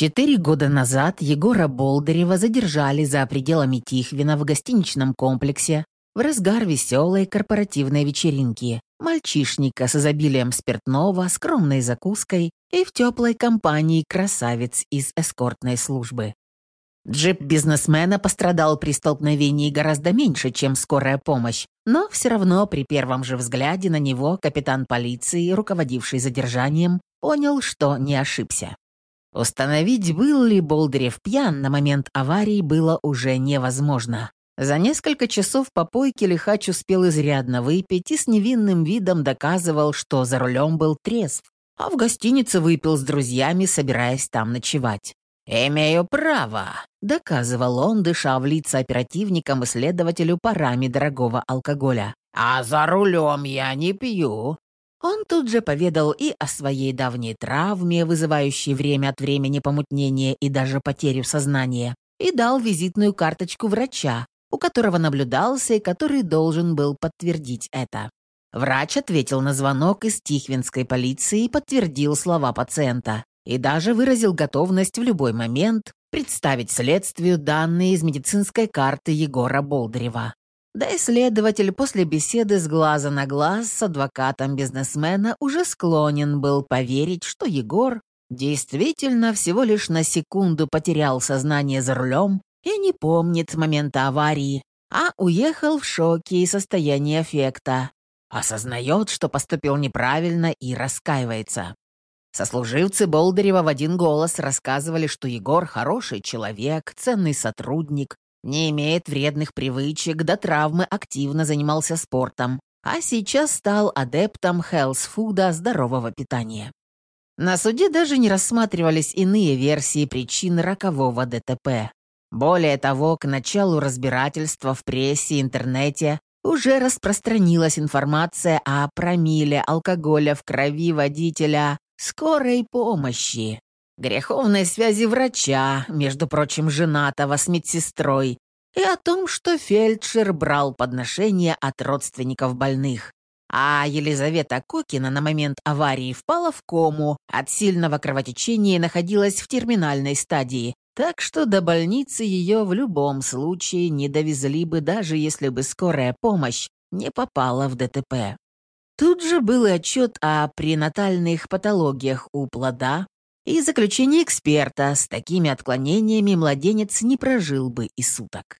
Четыре года назад Егора Болдырева задержали за пределами Тихвина в гостиничном комплексе в разгар веселой корпоративной вечеринки, мальчишника с изобилием спиртного, скромной закуской и в теплой компании красавиц из эскортной службы. Джип бизнесмена пострадал при столкновении гораздо меньше, чем скорая помощь, но все равно при первом же взгляде на него капитан полиции, руководивший задержанием, понял, что не ошибся. Установить, был ли Болдырев пьян на момент аварии, было уже невозможно. За несколько часов попойки лихач успел изрядно выпить и с невинным видом доказывал, что за рулем был трезв, а в гостинице выпил с друзьями, собираясь там ночевать. «Имею право», — доказывал он, дыша в лица оперативникам и следователю парами дорогого алкоголя. «А за рулем я не пью». Он тут же поведал и о своей давней травме, вызывающей время от времени помутнение и даже потерю сознания, и дал визитную карточку врача, у которого наблюдался и который должен был подтвердить это. Врач ответил на звонок из Тихвинской полиции и подтвердил слова пациента и даже выразил готовность в любой момент представить следствию данные из медицинской карты Егора Болдырева. Да и следователь после беседы с глаза на глаз с адвокатом бизнесмена уже склонен был поверить, что Егор действительно всего лишь на секунду потерял сознание за рулем и не помнит момента аварии, а уехал в шоке и состоянии аффекта, осознает, что поступил неправильно и раскаивается. Сослуживцы Болдырева в один голос рассказывали, что Егор хороший человек, ценный сотрудник, не имеет вредных привычек, до травмы активно занимался спортом, а сейчас стал адептом хелс-фуда здорового питания. На суде даже не рассматривались иные версии причин рокового ДТП. Более того, к началу разбирательства в прессе и интернете уже распространилась информация о промиле алкоголя в крови водителя скорой помощи, греховной связи врача, между прочим, женатого с медсестрой, и о том, что фельдшер брал подношения от родственников больных. А Елизавета Кокина на момент аварии впала в кому, от сильного кровотечения находилась в терминальной стадии, так что до больницы ее в любом случае не довезли бы, даже если бы скорая помощь не попала в ДТП. Тут же был отчет о пренатальных патологиях у плода и заключение эксперта. С такими отклонениями младенец не прожил бы и суток.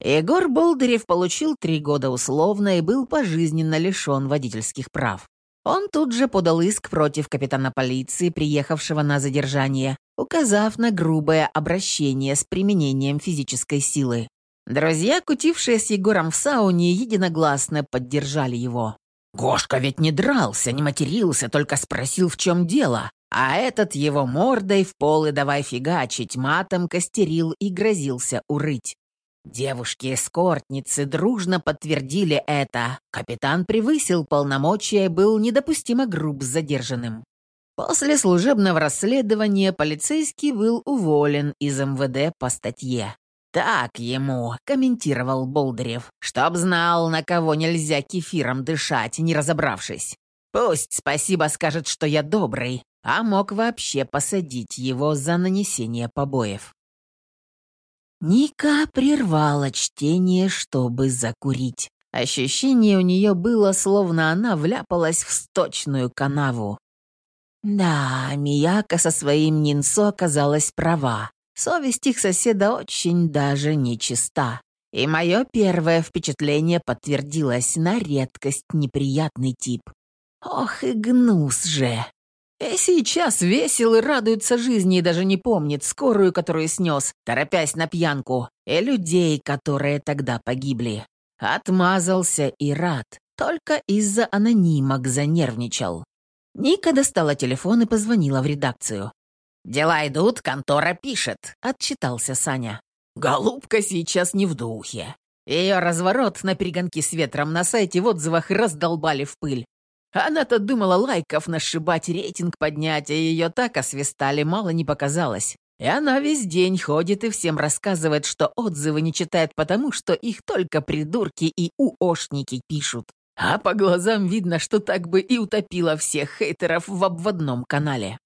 Егор Болдырев получил три года условно и был пожизненно лишен водительских прав. Он тут же подал иск против капитана полиции, приехавшего на задержание, указав на грубое обращение с применением физической силы. Друзья, кутившие с Егором в сауне, единогласно поддержали его. Гошка ведь не дрался, не матерился, только спросил, в чем дело. А этот его мордой в пол и давай фигачить, матом костерил и грозился урыть. Девушки-эскортницы дружно подтвердили это. Капитан превысил полномочия и был недопустимо груб с задержанным. После служебного расследования полицейский был уволен из МВД по статье. «Так ему», — комментировал Болдырев, «чтоб знал, на кого нельзя кефиром дышать, не разобравшись. Пусть спасибо скажет, что я добрый, а мог вообще посадить его за нанесение побоев». Ника прервала чтение, чтобы закурить. Ощущение у нее было, словно она вляпалась в сточную канаву. Да, Мияка со своим Нинсо оказалась права. Совесть их соседа очень даже нечиста. И мое первое впечатление подтвердилось на редкость неприятный тип. Ох и гнус же. И сейчас весел и радуется жизни и даже не помнит скорую, которую снес, торопясь на пьянку, и людей, которые тогда погибли. Отмазался и рад, только из-за анонимок занервничал. Ника достала телефон и позвонила в редакцию. «Дела идут, контора пишет», — отчитался Саня. «Голубка сейчас не в духе. Ее разворот на перегонки с ветром на сайте в отзывах раздолбали в пыль. Она-то думала лайков нашибать, рейтинг поднять, а ее так освистали, мало не показалось. И она весь день ходит и всем рассказывает, что отзывы не читает потому, что их только придурки и уошники пишут. А по глазам видно, что так бы и утопила всех хейтеров в обводном канале.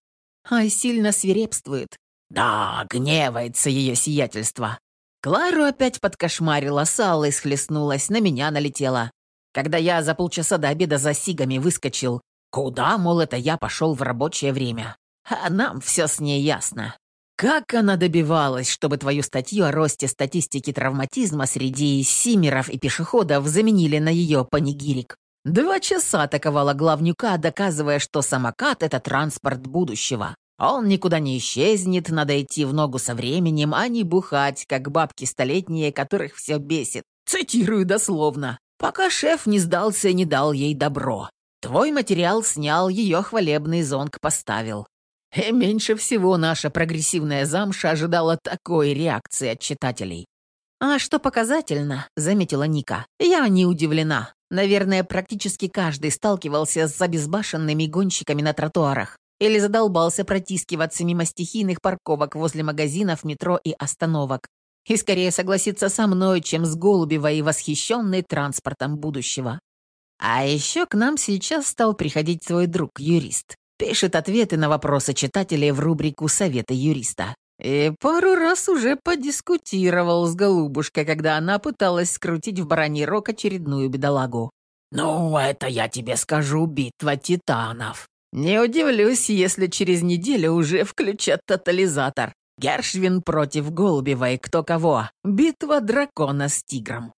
Ай сильно свирепствует. Да, гневается ее сиятельство. Клару опять подкошмарила, с Аллой схлестнулась, на меня налетела. Когда я за полчаса до обеда за сигами выскочил, куда, мол, это я пошел в рабочее время. А нам все с ней ясно. Как она добивалась, чтобы твою статью о росте статистики травматизма среди симеров и пешеходов заменили на ее панигирик? Два часа атаковала главнюка, доказывая, что самокат — это транспорт будущего. Он никуда не исчезнет, надо идти в ногу со временем, а не бухать, как бабки столетние, которых все бесит. Цитирую дословно. «Пока шеф не сдался и не дал ей добро. Твой материал снял, ее хвалебный зонг поставил. И меньше всего наша прогрессивная замша ожидала такой реакции от читателей. «А что показательно», — заметила Ника, — «я не удивлена. Наверное, практически каждый сталкивался с обезбашенными гонщиками на тротуарах или задолбался протискиваться мимо стихийных парковок возле магазинов, метро и остановок. И скорее согласиться со мной, чем с Голубевой восхищенной транспортом будущего. А еще к нам сейчас стал приходить твой друг-юрист. Пишет ответы на вопросы читателей в рубрику «Советы юриста». И пару раз уже подискутировал с голубушкой, когда она пыталась скрутить в бараний рог очередную бедолагу. «Ну, это я тебе скажу, битва титанов. Не удивлюсь, если через неделю уже включат тотализатор. Гершвин против Голубевой, кто кого. Битва дракона с тигром.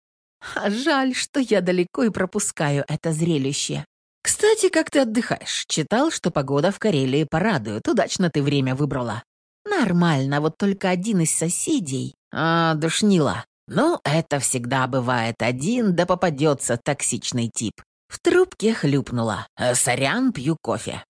А жаль, что я далеко и пропускаю это зрелище. «Кстати, как ты отдыхаешь? Читал, что погода в Карелии порадует. Удачно ты время выбрала». «Нормально, вот только один из соседей...» «А, душнила. Ну, это всегда бывает один, да попадется токсичный тип». В трубке хлюпнула. «Э, «Сорян, пью кофе».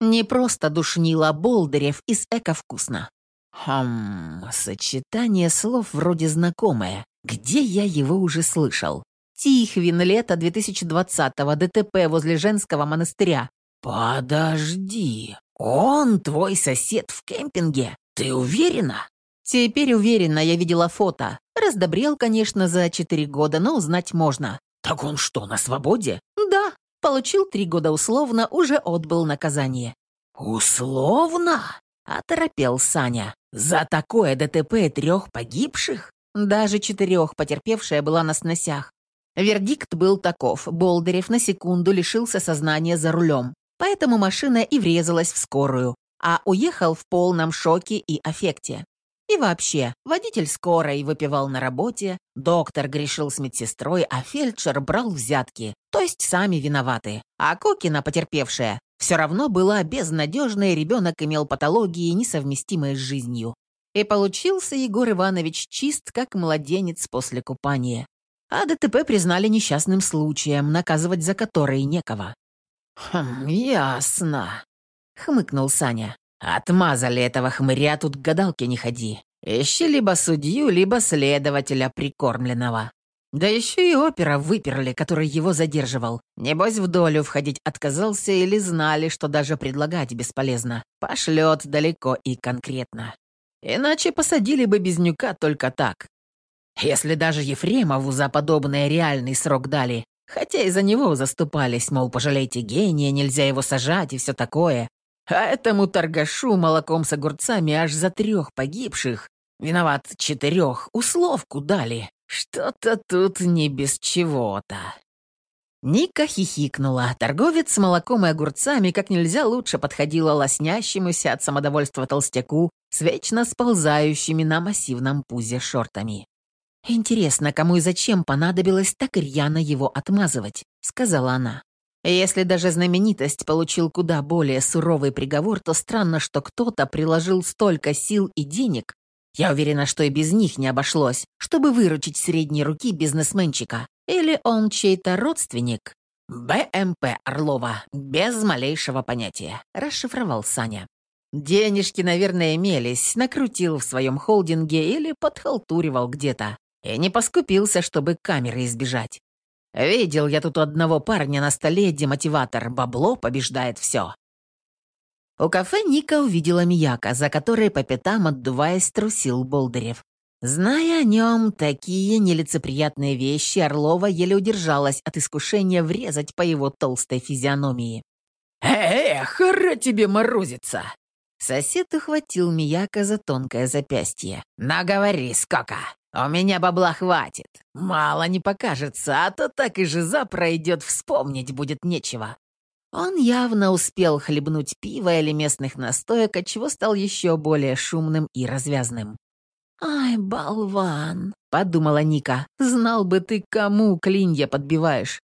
Не просто душнила Болдырев из «Эко-вкусно». Хм, сочетание слов вроде знакомое. Где я его уже слышал? Тихвин, лето 2020-го, ДТП возле женского монастыря. «Подожди, он твой сосед в кемпинге? Ты уверена?» «Теперь уверена, я видела фото. Раздобрел, конечно, за четыре года, но узнать можно». «Так он что, на свободе?» «Да, получил три года условно, уже отбыл наказание». «Условно?» — оторопел Саня. «За такое ДТП трех погибших?» Даже четырех потерпевшая была на сносях. Вердикт был таков. Болдырев на секунду лишился сознания за рулем. Поэтому машина и врезалась в скорую, а уехал в полном шоке и аффекте. И вообще, водитель скорой выпивал на работе, доктор грешил с медсестрой, а фельдшер брал взятки, то есть сами виноваты. А Кокина, потерпевшая, все равно была безнадежной, ребенок имел патологии, несовместимые с жизнью. И получился Егор Иванович чист, как младенец после купания а ДТП признали несчастным случаем, наказывать за который некого. «Хм, ясно», — хмыкнул Саня. «Отмазали этого хмыря, тут к гадалке не ходи. Ищи либо судью, либо следователя прикормленного. Да еще и опера выперли, который его задерживал. Небось, в долю входить отказался или знали, что даже предлагать бесполезно. Пошлет далеко и конкретно. Иначе посадили бы Безнюка только так, если даже Ефремову за подобное реальный срок дали, хотя и за него заступались, мол, пожалейте гения, нельзя его сажать и все такое, а этому торгашу молоком с огурцами аж за трех погибших, виноват четырех, условку дали. Что-то тут не без чего-то. Ника хихикнула. Торговец с молоком и огурцами как нельзя лучше подходила лоснящемуся от самодовольства толстяку с вечно сползающими на массивном пузе шортами. «Интересно, кому и зачем понадобилось так рьяно его отмазывать», — сказала она. «Если даже знаменитость получил куда более суровый приговор, то странно, что кто-то приложил столько сил и денег, я уверена, что и без них не обошлось, чтобы выручить средней руки бизнесменчика. Или он чей-то родственник?» «БМП Орлова, без малейшего понятия», — расшифровал Саня. Денежки, наверное, имелись, накрутил в своем холдинге или подхалтуривал где-то и не поскупился, чтобы камеры избежать. Видел я тут одного парня на столе демотиватор «Бабло побеждает все». У кафе Ника увидела Мияка, за которой по пятам, отдуваясь, трусил Болдырев. Зная о нем такие нелицеприятные вещи, Орлова еле удержалась от искушения врезать по его толстой физиономии. «Эх, ра тебе морозится!» Сосед ухватил Мияка за тонкое запястье. «Наговори, сколько! У меня бабла хватит. Мало не покажется, а то так и жиза пройдет, вспомнить будет нечего». Он явно успел хлебнуть пиво или местных настоек, отчего стал еще более шумным и развязным. «Ай, болван!» — подумала Ника. «Знал бы ты, кому клинья подбиваешь.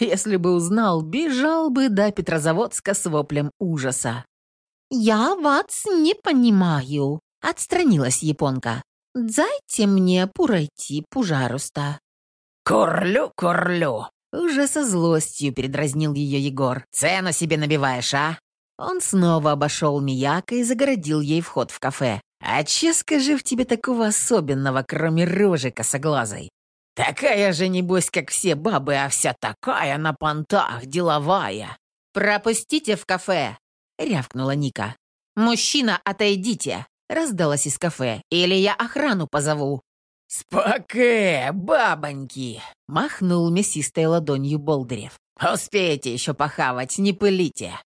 Если бы узнал, бежал бы до Петрозаводска с воплем ужаса». «Я вас не понимаю», — отстранилась японка. «Дайте мне пройти, пожалуйста». «Курлю, курлю!» Уже со злостью передразнил ее Егор. «Цену себе набиваешь, а?» Он снова обошел Мияка и загородил ей вход в кафе. «А че, скажи, в тебе такого особенного, кроме рожи косоглазой? Такая же, небось, как все бабы, а вся такая на понтах, деловая». «Пропустите в кафе!» рявкнула Ника. «Мужчина, отойдите!» — раздалась из кафе. «Или я охрану позову!» «Споке, бабоньки!» — махнул мясистой ладонью Болдырев. «Успеете еще похавать, не пылите!»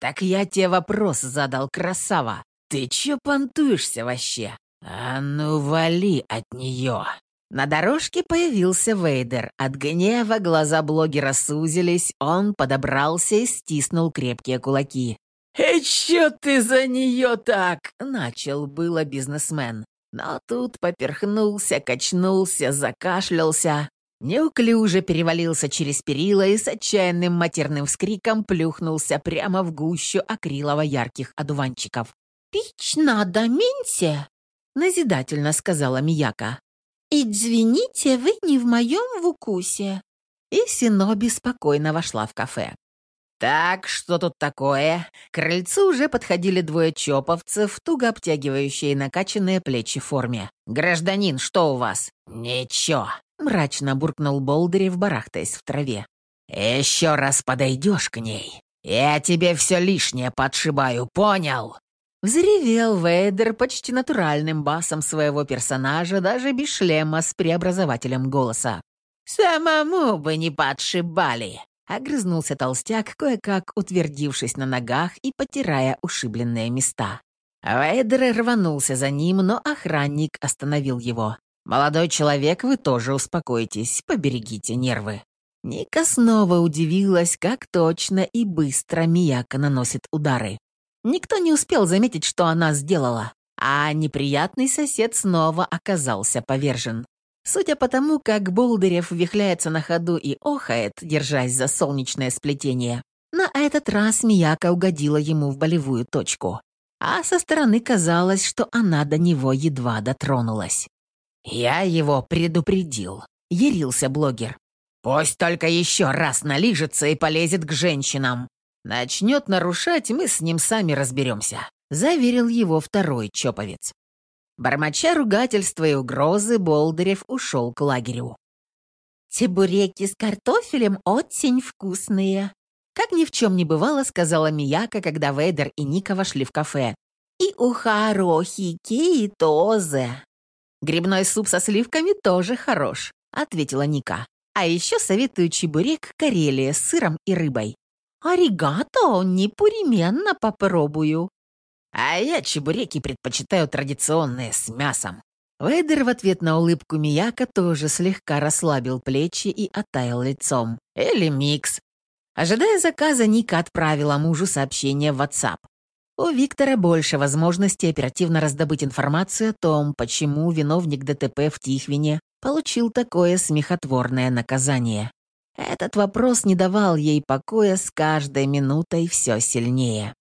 «Так я тебе вопрос задал, красава. Ты че понтуешься вообще?» «А ну, вали от нее!» На дорожке появился Вейдер. От гнева глаза блогера сузились, он подобрался и стиснул крепкие кулаки. «И чё ты за неё так?» — начал было бизнесмен. Но тут поперхнулся, качнулся, закашлялся, неуклюже перевалился через перила и с отчаянным матерным вскриком плюхнулся прямо в гущу акрилово-ярких одуванчиков. «Пить надо меньше», — назидательно сказала Мияка. «Извините, вы не в моем вкусе». И Синоби спокойно вошла в кафе. «Так, что тут такое?» К крыльцу уже подходили двое чоповцев, туго обтягивающие накачанные плечи форме. «Гражданин, что у вас?» «Ничего», — мрачно буркнул Болдырев, барахтаясь в траве. «Еще раз подойдешь к ней, я тебе все лишнее подшибаю, понял?» Взревел Вейдер почти натуральным басом своего персонажа, даже без шлема с преобразователем голоса. «Самому бы не подшибали!» Огрызнулся толстяк, кое-как утвердившись на ногах и потирая ушибленные места. Вейдер рванулся за ним, но охранник остановил его. «Молодой человек, вы тоже успокойтесь, поберегите нервы». Ника снова удивилась, как точно и быстро Мияка наносит удары. Никто не успел заметить, что она сделала, а неприятный сосед снова оказался повержен. Судя по тому, как Болдырев вихляется на ходу и охает, держась за солнечное сплетение, на этот раз Мияка угодила ему в болевую точку. А со стороны казалось, что она до него едва дотронулась. «Я его предупредил», — ярился блогер. «Пусть только еще раз налижется и полезет к женщинам. Начнет нарушать, мы с ним сами разберемся», — заверил его второй чоповец. Бормоча ругательства и угрозы, Болдырев ушел к лагерю. «Чебуреки с картофелем очень вкусные», как ни в чем не бывало, сказала Мияка, когда Вейдер и Ника вошли в кафе. «И ухарохи, и тозе». «Грибной суп со сливками тоже хорош», — ответила Ника. «А еще советую чебурек Карелия с сыром и рыбой». «Аригато, непременно попробую», а я чебуреки предпочитаю традиционные, с мясом». Вейдер в ответ на улыбку Мияка тоже слегка расслабил плечи и оттаял лицом. Или микс. Ожидая заказа, Ника отправила мужу сообщение в WhatsApp. У Виктора больше возможностей оперативно раздобыть информацию о том, почему виновник ДТП в Тихвине получил такое смехотворное наказание. Этот вопрос не давал ей покоя с каждой минутой все сильнее.